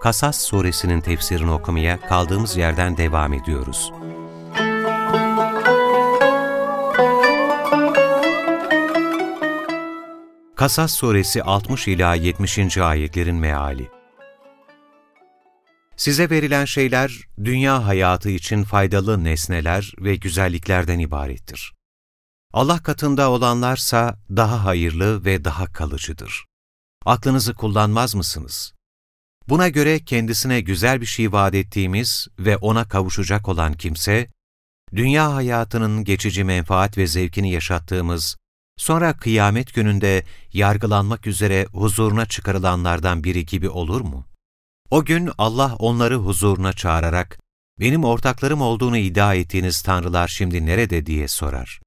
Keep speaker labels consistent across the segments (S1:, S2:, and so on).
S1: Kasas suresinin tefsirini okumaya kaldığımız yerden devam ediyoruz. Kasas suresi 60 ila 70. ayetlerin meali. Size verilen şeyler dünya hayatı için faydalı nesneler ve güzelliklerden ibarettir. Allah katında olanlarsa daha hayırlı ve daha kalıcıdır. Aklınızı kullanmaz mısınız? Buna göre kendisine güzel bir şey vaat ettiğimiz ve ona kavuşacak olan kimse, dünya hayatının geçici menfaat ve zevkini yaşattığımız, sonra kıyamet gününde yargılanmak üzere huzuruna çıkarılanlardan biri gibi olur mu? O gün Allah onları huzuruna çağırarak, benim ortaklarım olduğunu iddia ettiğiniz tanrılar şimdi nerede diye sorar.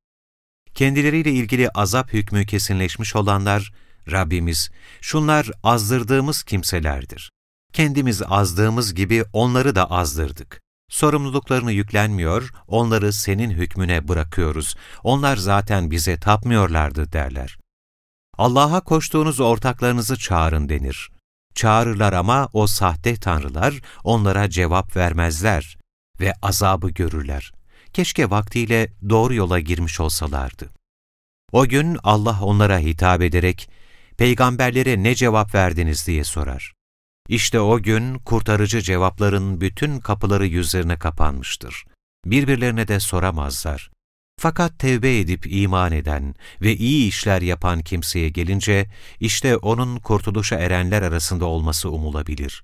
S1: Kendileriyle ilgili azap hükmü kesinleşmiş olanlar, Rabbimiz, şunlar azdırdığımız kimselerdir. Kendimiz azdığımız gibi onları da azdırdık. Sorumluluklarını yüklenmiyor, onları senin hükmüne bırakıyoruz. Onlar zaten bize tapmıyorlardı derler. Allah'a koştuğunuz ortaklarınızı çağırın denir. Çağırırlar ama o sahte tanrılar onlara cevap vermezler ve azabı görürler. Keşke vaktiyle doğru yola girmiş olsalardı. O gün Allah onlara hitap ederek, peygamberlere ne cevap verdiniz diye sorar. İşte o gün kurtarıcı cevapların bütün kapıları yüzlerine kapanmıştır. Birbirlerine de soramazlar. Fakat tevbe edip iman eden ve iyi işler yapan kimseye gelince, işte onun kurtuluşa erenler arasında olması umulabilir.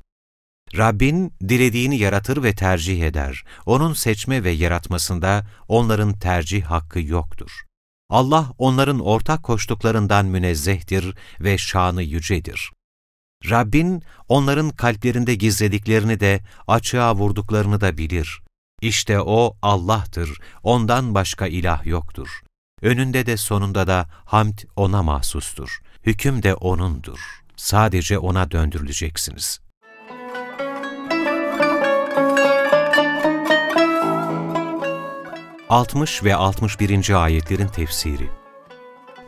S1: Rabbin dilediğini yaratır ve tercih eder. Onun seçme ve yaratmasında onların tercih hakkı yoktur. Allah onların ortak koştuklarından münezzehtir ve şanı yücedir. Rabbin onların kalplerinde gizlediklerini de açığa vurduklarını da bilir. İşte O Allah'tır, ondan başka ilah yoktur. Önünde de sonunda da hamd O'na mahsustur. Hüküm de O'nundur. Sadece O'na döndürüleceksiniz. Altmış ve 61. ayetlerin tefsiri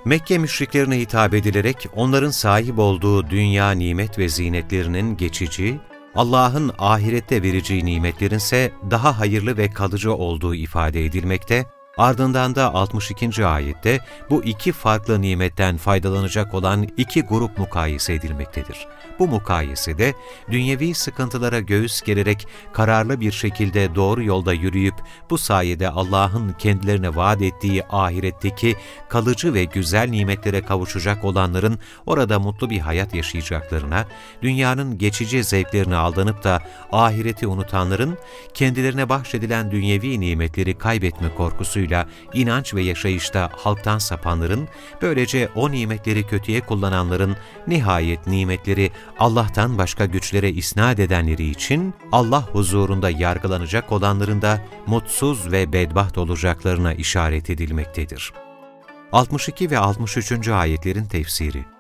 S1: Mekke müşriklerine hitap edilerek onların sahip olduğu dünya nimet ve zinetlerinin geçici, Allah'ın ahirette vereceği nimetlerin ise daha hayırlı ve kalıcı olduğu ifade edilmekte, ardından da 62. ayette bu iki farklı nimetten faydalanacak olan iki grup mukayese edilmektedir. Bu mukayesede dünyevi sıkıntılara göğüs gererek kararlı bir şekilde doğru yolda yürüyüp bu sayede Allah'ın kendilerine vaat ettiği ahiretteki kalıcı ve güzel nimetlere kavuşacak olanların orada mutlu bir hayat yaşayacaklarına, dünyanın geçici zevklerine aldanıp da ahireti unutanların kendilerine bahşedilen dünyevi nimetleri kaybetme korkusuyla inanç ve yaşayışta halktan sapanların, böylece o nimetleri kötüye kullananların nihayet nimetleri Allah'tan başka güçlere isnat edenleri için Allah huzurunda yargılanacak olanların da mutsuz ve bedbaht olacaklarına işaret edilmektedir. 62 ve 63. ayetlerin tefsiri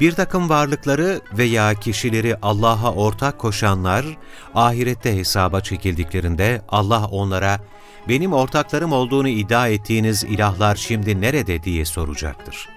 S1: bir takım varlıkları veya kişileri Allah'a ortak koşanlar, ahirette hesaba çekildiklerinde Allah onlara, benim ortaklarım olduğunu iddia ettiğiniz ilahlar şimdi nerede diye soracaktır.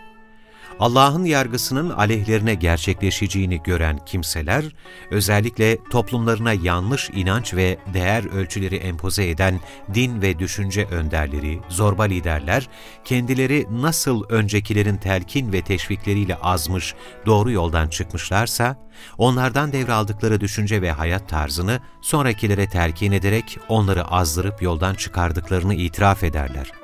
S1: Allah'ın yargısının aleyhlerine gerçekleşeceğini gören kimseler, özellikle toplumlarına yanlış inanç ve değer ölçüleri empoze eden din ve düşünce önderleri, zorba liderler, kendileri nasıl öncekilerin telkin ve teşvikleriyle azmış, doğru yoldan çıkmışlarsa, onlardan devraldıkları düşünce ve hayat tarzını sonrakilere telkin ederek onları azdırıp yoldan çıkardıklarını itiraf ederler.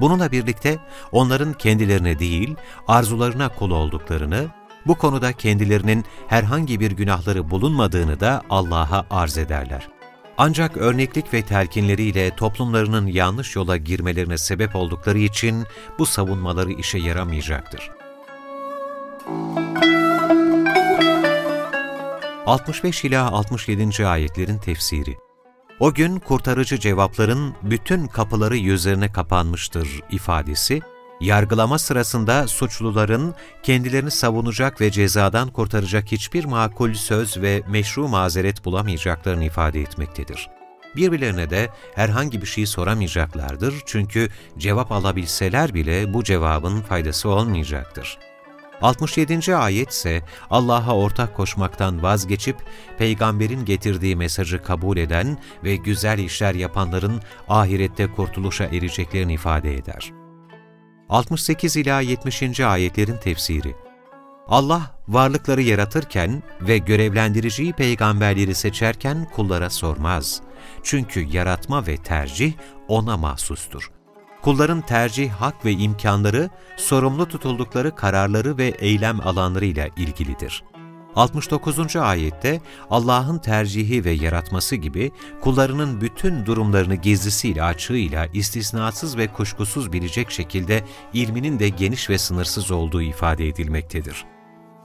S1: Bununla birlikte onların kendilerine değil, arzularına kul olduklarını, bu konuda kendilerinin herhangi bir günahları bulunmadığını da Allah'a arz ederler. Ancak örneklik ve telkinleriyle toplumlarının yanlış yola girmelerine sebep oldukları için bu savunmaları işe yaramayacaktır. 65 ila 67. ayetlerin tefsiri. O gün kurtarıcı cevapların bütün kapıları yüzlerine kapanmıştır ifadesi, yargılama sırasında suçluların kendilerini savunacak ve cezadan kurtaracak hiçbir makul söz ve meşru mazeret bulamayacaklarını ifade etmektedir. Birbirlerine de herhangi bir şey soramayacaklardır çünkü cevap alabilseler bile bu cevabın faydası olmayacaktır. 67. ayet ise Allah'a ortak koşmaktan vazgeçip peygamberin getirdiği mesajı kabul eden ve güzel işler yapanların ahirette kurtuluşa ereceklerini ifade eder. 68 ila 70. ayetlerin tefsiri Allah varlıkları yaratırken ve görevlendiriciyi peygamberleri seçerken kullara sormaz. Çünkü yaratma ve tercih O'na mahsustur. Kulların tercih, hak ve imkanları, sorumlu tutuldukları kararları ve eylem alanlarıyla ilgilidir. 69. ayette Allah'ın tercihi ve yaratması gibi kullarının bütün durumlarını gizlisiyle açığıyla istisnasız ve kuşkusuz bilecek şekilde ilminin de geniş ve sınırsız olduğu ifade edilmektedir.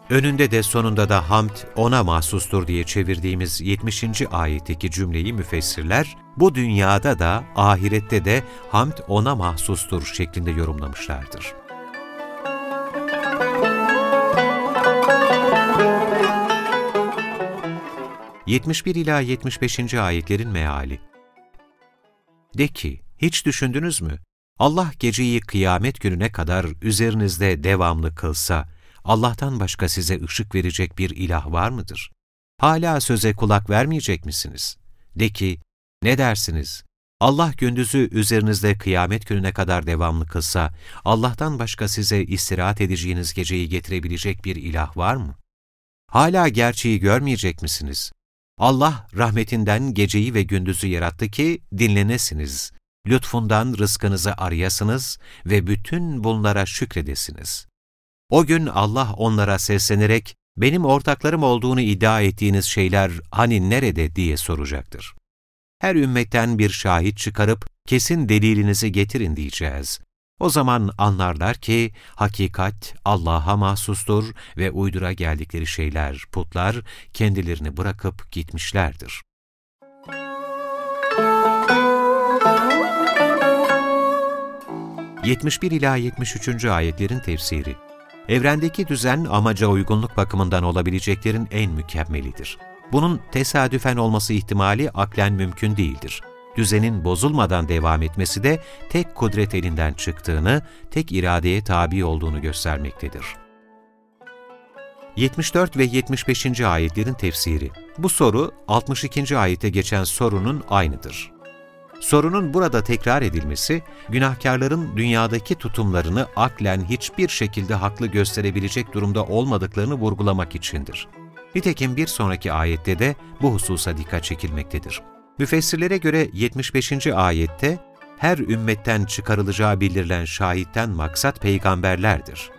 S1: Önünde de sonunda da hamd ona mahsustur diye çevirdiğimiz 70. ayetteki cümleyi müfessirler, bu dünyada da ahirette de hamd ona mahsustur şeklinde yorumlamışlardır. ...71 ila 75. ayetlerin meali. De ki, hiç düşündünüz mü? Allah geceyi kıyamet gününe kadar üzerinizde devamlı kılsa, Allah'tan başka size ışık verecek bir ilah var mıdır? Hala söze kulak vermeyecek misiniz? De ki, ne dersiniz? Allah gündüzü üzerinizde kıyamet gününe kadar devamlı kılsa, Allah'tan başka size istirahat edeceğiniz geceyi getirebilecek bir ilah var mı? Hala gerçeği görmeyecek misiniz? Allah rahmetinden geceyi ve gündüzü yarattı ki dinlenesiniz. Lütfundan rızkınızı arayasınız ve bütün bunlara şükredesiniz. O gün Allah onlara seslenerek, benim ortaklarım olduğunu iddia ettiğiniz şeyler hani nerede diye soracaktır. Her ümmetten bir şahit çıkarıp, kesin delilinizi getirin diyeceğiz. O zaman anlarlar ki, hakikat Allah'a mahsustur ve uydura geldikleri şeyler, putlar, kendilerini bırakıp gitmişlerdir. ...71 ila 73. ayetlerin tefsiri Evrendeki düzen amaca uygunluk bakımından olabileceklerin en mükemmelidir. Bunun tesadüfen olması ihtimali aklen mümkün değildir. Düzenin bozulmadan devam etmesi de tek kudret elinden çıktığını, tek iradeye tabi olduğunu göstermektedir. 74 ve 75. ayetlerin tefsiri Bu soru 62. ayette geçen sorunun aynıdır. Sorunun burada tekrar edilmesi, günahkarların dünyadaki tutumlarını aklen hiçbir şekilde haklı gösterebilecek durumda olmadıklarını vurgulamak içindir. Nitekim bir sonraki ayette de bu hususa dikkat çekilmektedir. Müfessirlere göre 75. ayette, her ümmetten çıkarılacağı bildirilen şahitten maksat peygamberlerdir.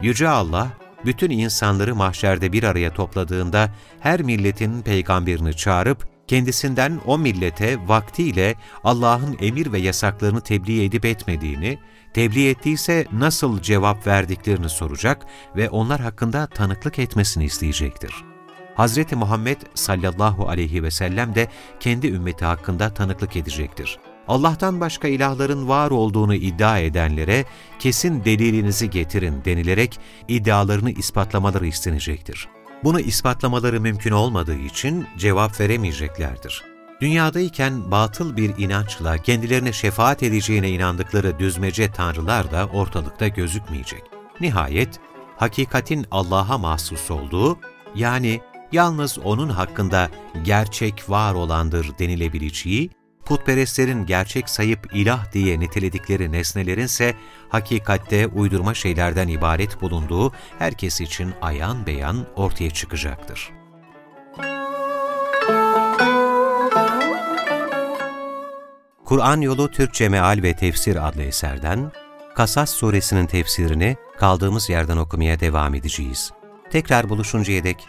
S1: Yüce Allah, bütün insanları mahşerde bir araya topladığında her milletin peygamberini çağırıp kendisinden o millete vaktiyle Allah'ın emir ve yasaklarını tebliğ edip etmediğini, tebliğ ettiyse nasıl cevap verdiklerini soracak ve onlar hakkında tanıklık etmesini isteyecektir. Hz. Muhammed sallallahu aleyhi ve sellem de kendi ümmeti hakkında tanıklık edecektir. Allah'tan başka ilahların var olduğunu iddia edenlere kesin delilinizi getirin denilerek iddialarını ispatlamaları istenecektir. Bunu ispatlamaları mümkün olmadığı için cevap veremeyeceklerdir. Dünyadayken batıl bir inançla kendilerine şefaat edeceğine inandıkları düzmece tanrılar da ortalıkta gözükmeyecek. Nihayet, hakikatin Allah'a mahsus olduğu, yani yalnız O'nun hakkında gerçek var olandır denilebileceği putperestlerin gerçek sayıp ilah diye niteledikleri nesnelerin ise hakikatte uydurma şeylerden ibaret bulunduğu herkes için ayan beyan ortaya çıkacaktır. Kur'an Yolu Türkçe Meal ve Tefsir adlı eserden Kasas suresinin tefsirini kaldığımız yerden okumaya devam edeceğiz. Tekrar buluşuncaya dek